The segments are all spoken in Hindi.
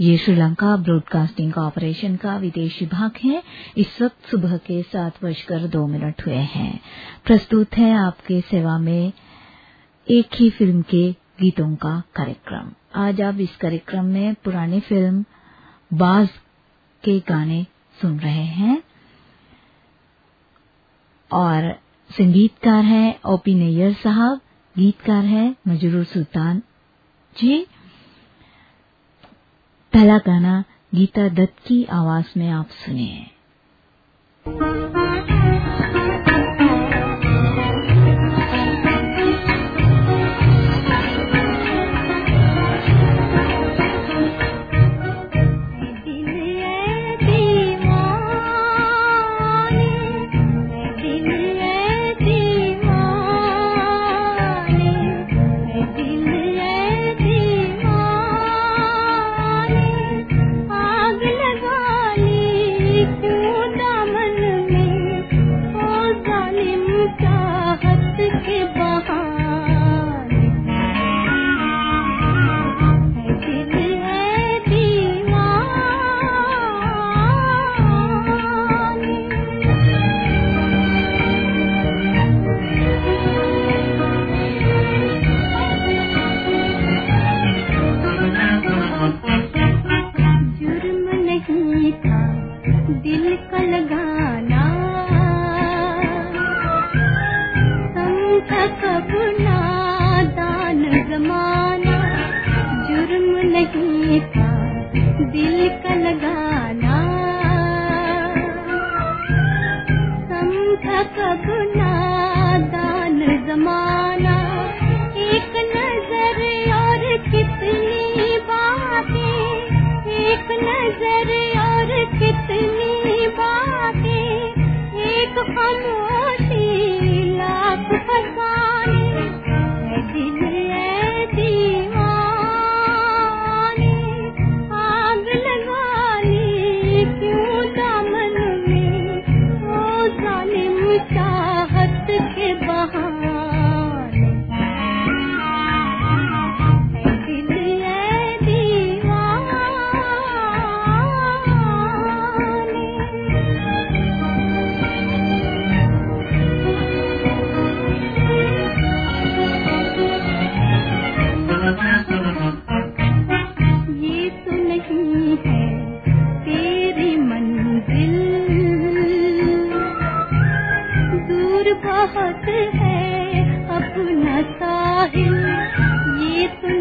ये श्रीलंका ब्रॉडकास्टिंग कॉरपोरेशन का विदेश विभाग है। इस वक्त सुबह के सात बजकर दो मिनट हुए हैं। प्रस्तुत है आपके सेवा में एक ही फ़िल्म के गीतों का कार्यक्रम। आज आप इस कार्यक्रम में पुरानी फ़िल्म बाज के गाने सुन रहे हैं। और संगीतकार हैं ओपी नैयर साहब, गीतकार है मजरूर सुल्तान जी। पहला गाना गीता दत्त की आवाज़ में आप सुनिए।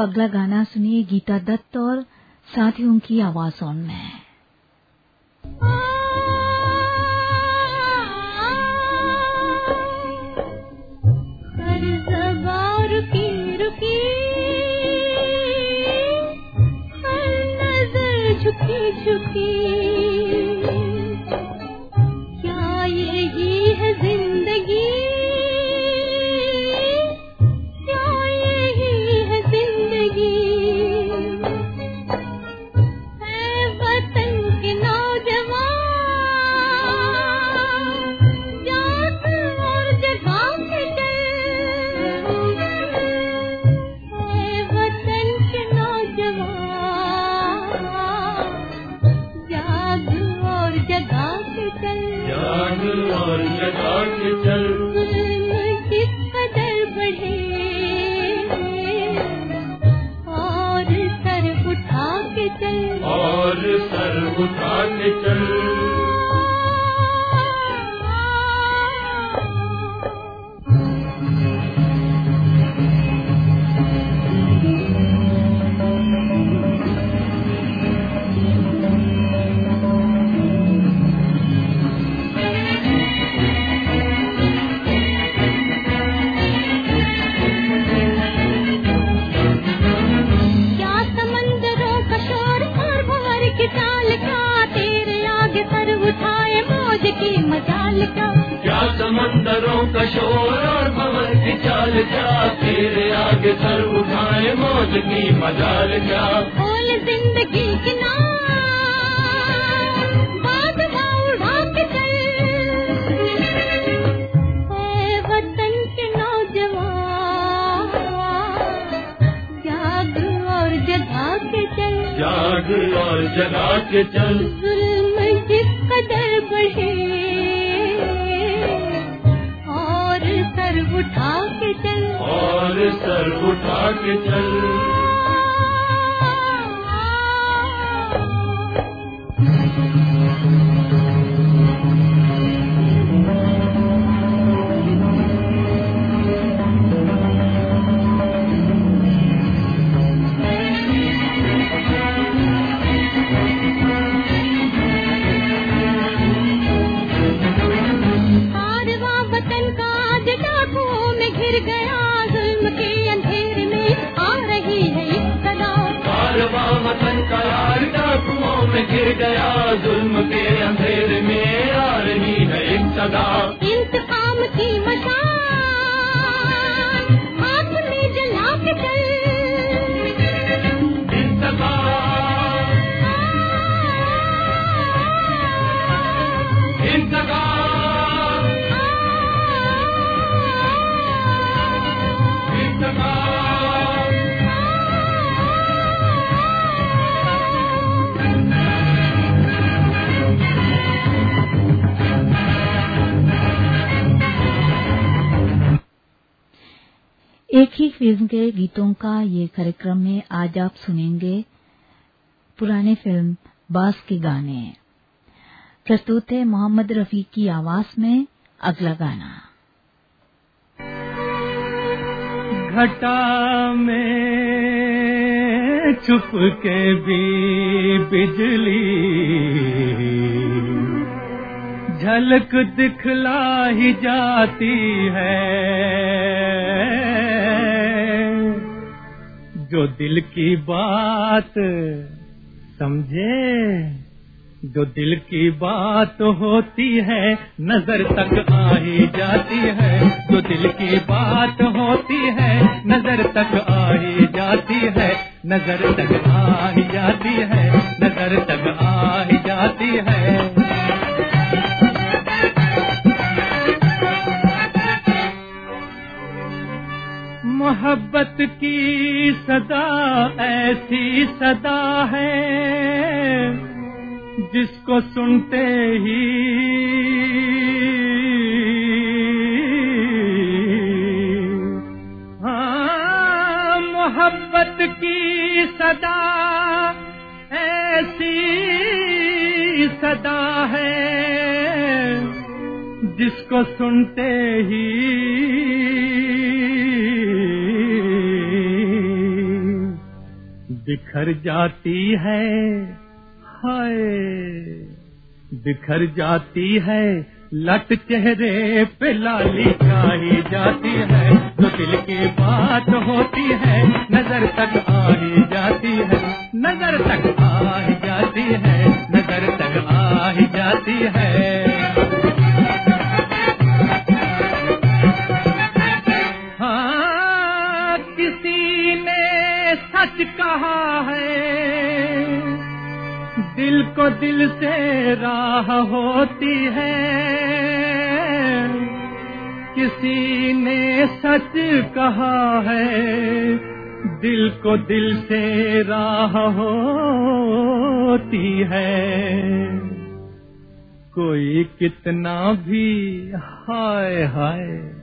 अगला गाना सुनिए गीता दत्त और साथियों की आवाजों में। का क्या समंदरों का शोर और भवन की चाल क्या? तेरे आगे सर उठाए मौज की मजाल क्या? बोल ज़िंदगी के चल। जाग और जगा के चल। और सर उठा के चल। एक ही फ़िल्म के गीतों का ये कार्यक्रम में आज आप सुनेंगे पुराने फ़िल्म बास के गाने। प्रस्तुत है मोहम्मद रफी की आवाज़ में अगला गाना। घटा में छुप के भी बिजली, झलक दिखला ही जाती है। जो दिल की बात समझे, जो दिल की बात होती है, नज़र तक आ ही जाती है। जो दिल की बात होती है, नज़र तक आ ही जाती है, नज़र तक आ ही जाती है, नज़र तक आ ही जाती है। मोहब्बत की सदा, ऐसी सदा है। जिसको सुनते ही हाँ मोहब्बत की सदा, ऐसी सदा है। जिसको सुनते ही बिखर जाती है, हाय। बिखर जाती है, लट चेहरे पे लाली छाई जाती है। जो दिल की बात होती है, नज़र तक आ ही जाती है। नज़र तक आ ही जाती है, नज़र तक आ ही जाती है। को दिल से राह होती है। किसी ने सच कहा है, दिल को दिल से राह होती है। कोई कितना भी हाय हाय,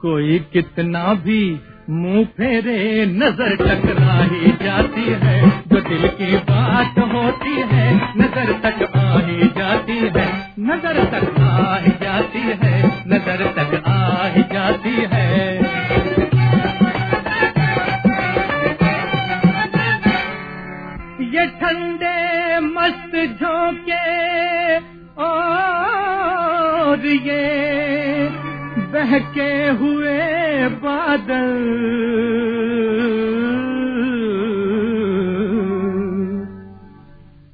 कोई कितना भी मुँह फेरे नज़र टकरा ही जाती है। जो दिल की बात होती है, नज़र तक आ ही जाती है। नज़र तक आ ही जाती है, नज़र तक आ ही जाती है। ये ठंडे मस्त झोंके और ये बहके बादल।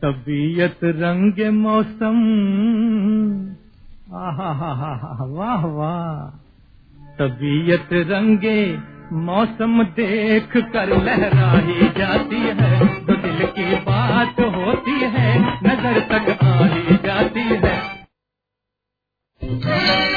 तबीयत रंग मौसम। वाह वाह। तबीयत रंगे मौसम देख कर लहराई जाती है। तो दिल की बात होती है, नज़र तक आ ही जाती है। देख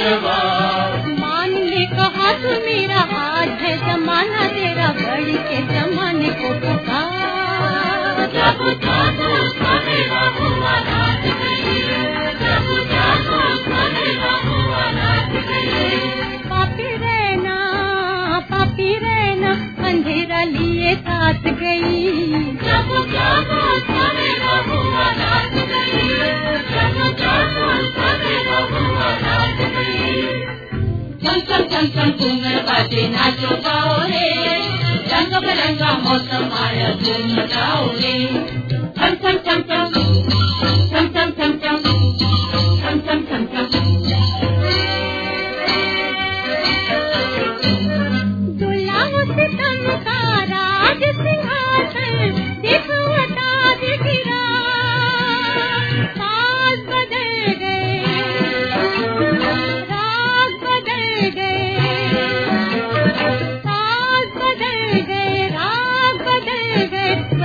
तलवार मान ने कहा तू मेरा हाथ है जमाना तेरा बड़ी के जमाने को चम चम चम चम घूमर बाजे नाचो गाओ रे रंग बिरंगा मौसम आया धूम मचाओ रे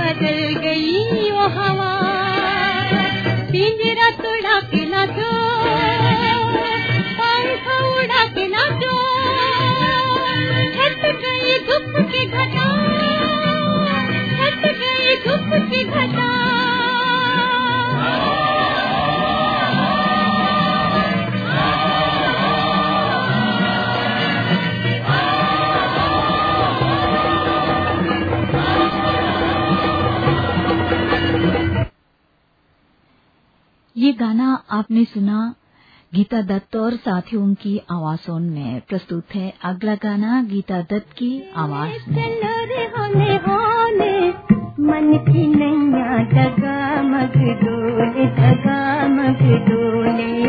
बदल गई वो हवा। पिंजरा तोड़ा के नाचो, पंख उड़ा के नाचो। हट गई धूप की घटा हट गई धूप की घटा। ये गाना आपने सुना, गीता दत्त और साथियों की आवाजों में प्रस्तुत है। अगला गाना गीता दत्त की आवाज़ होने, मन की नैया डगामग डोले डगामग डोले।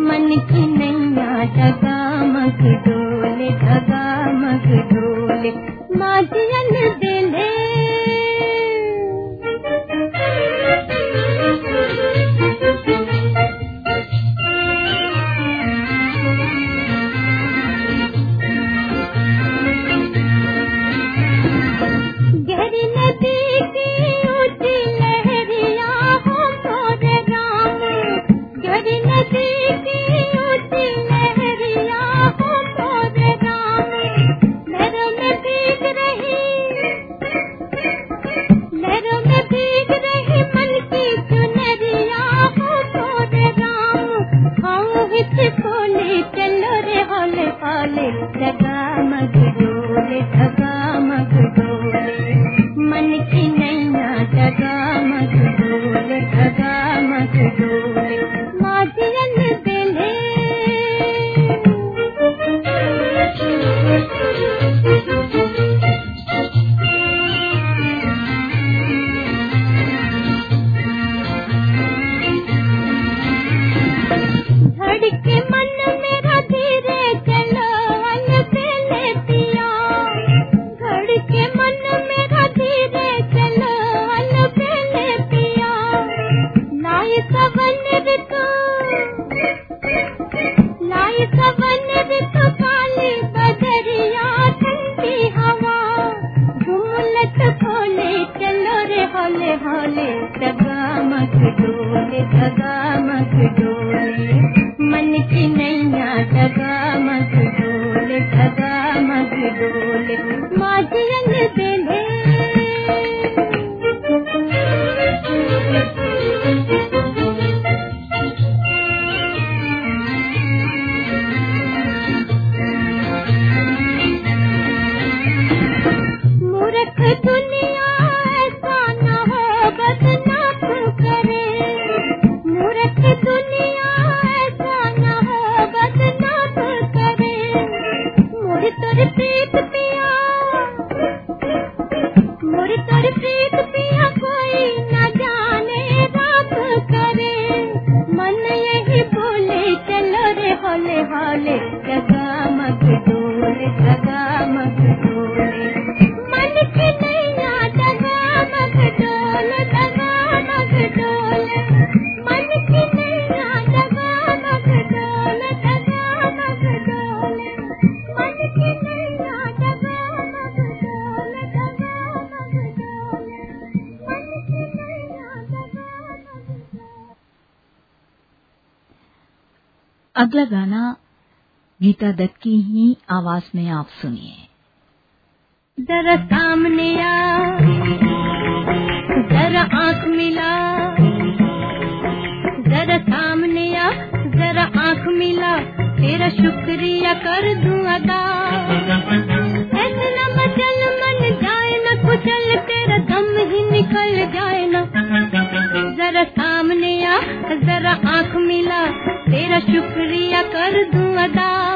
मन की नैया डगामग डोले डगामग डोले। माजियन Jaga अगला गाना गीता दत्त की ही आवाज़ में आप सुनिए। जरा सामने आ जरा आँख मिला। जरा सामने आ, जरा आँख मिला। तेरा शुक्रिया कर दूँ अदा। कुचल तेरा दम निकल जाए ना। जरा सामने आ, जरा आँख मिला। तेरा शुक्रिया कर दूँ अदा।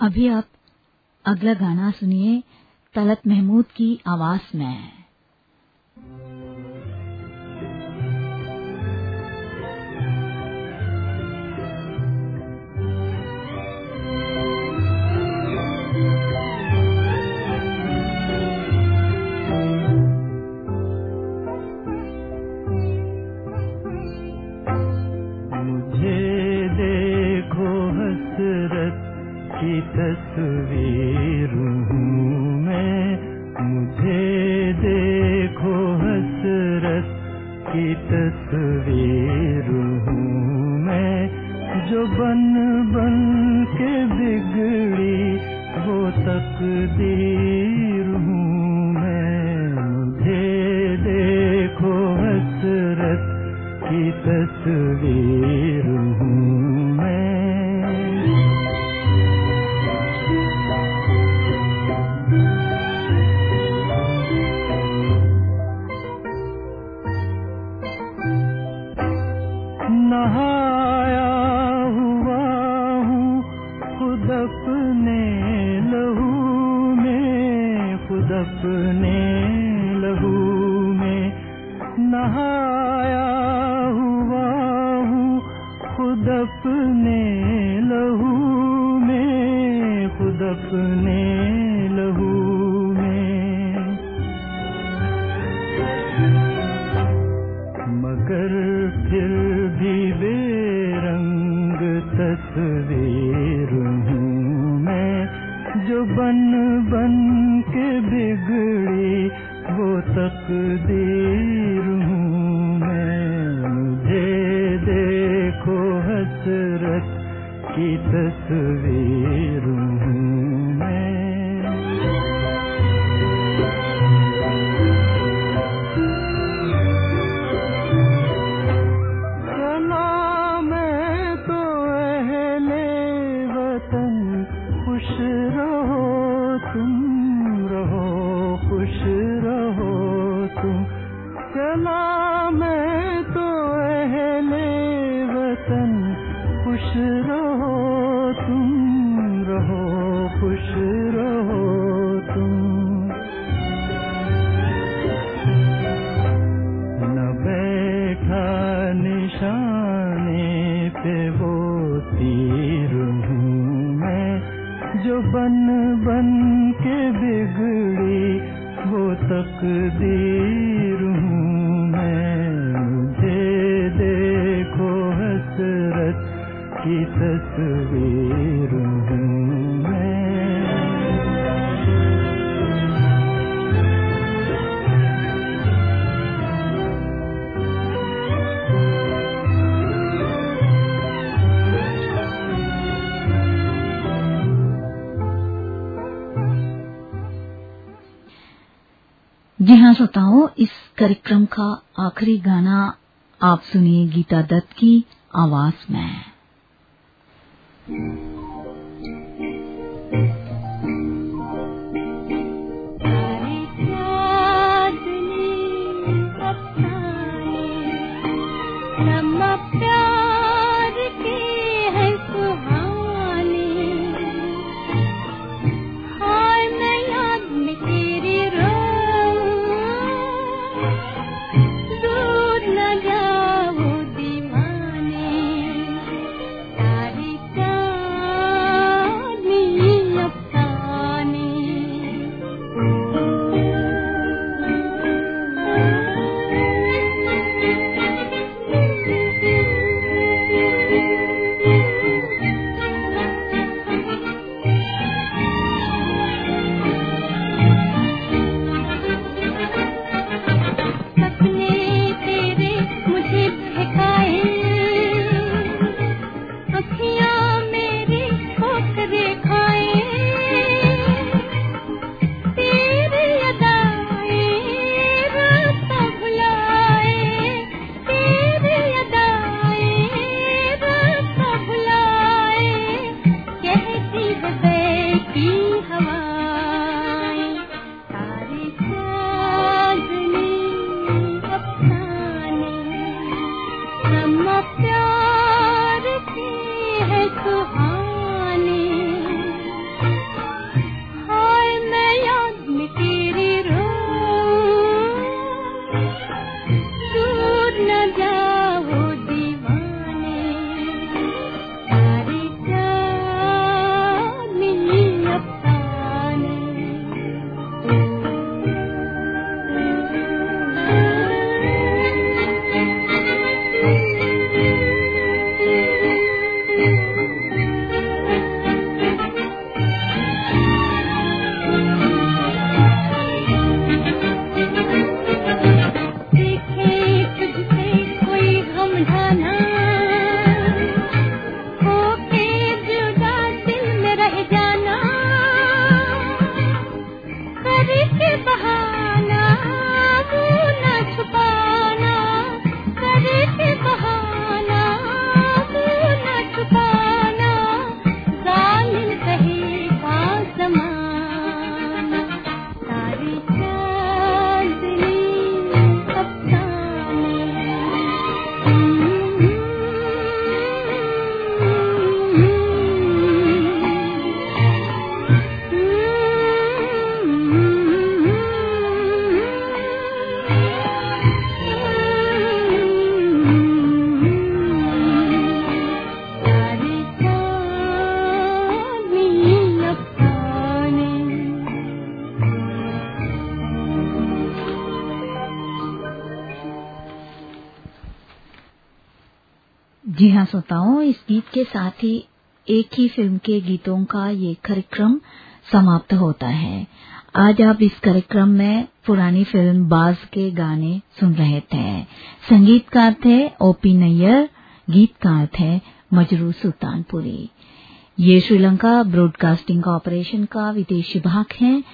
अभी आप अगला गाना सुनिए तलत महमूद की आवाज़ में। तस्वीर हूँ मैं, जो बन बन के बिगड़ी वो तकदीर हूँ मैं। मुझे देखो हसरत की तस्वीर हूँ जो बन बन के बिगड़ी वो तकदीर हूँ मैं। मुझे देखो हसरत की तस्वीर। बन बन के बिगड़ी वो तक आखिरी गाना आप सुनिए गीता दत्त की आवाज़ में। इस गीत के साथ ही एक ही फ़िल्म के गीतों का ये कार्यक्रम समाप्त होता है। आज आप इस कार्यक्रम में पुरानी फ़िल्म बाज के गाने सुन रहे थे। संगीतकार थे ओपी नैयर, गीतकार थे मजरू सुल्तानपुरी। ये श्रीलंका ब्रॉडकास्टिंग कॉरपोरेशन का विदेश विभाग है।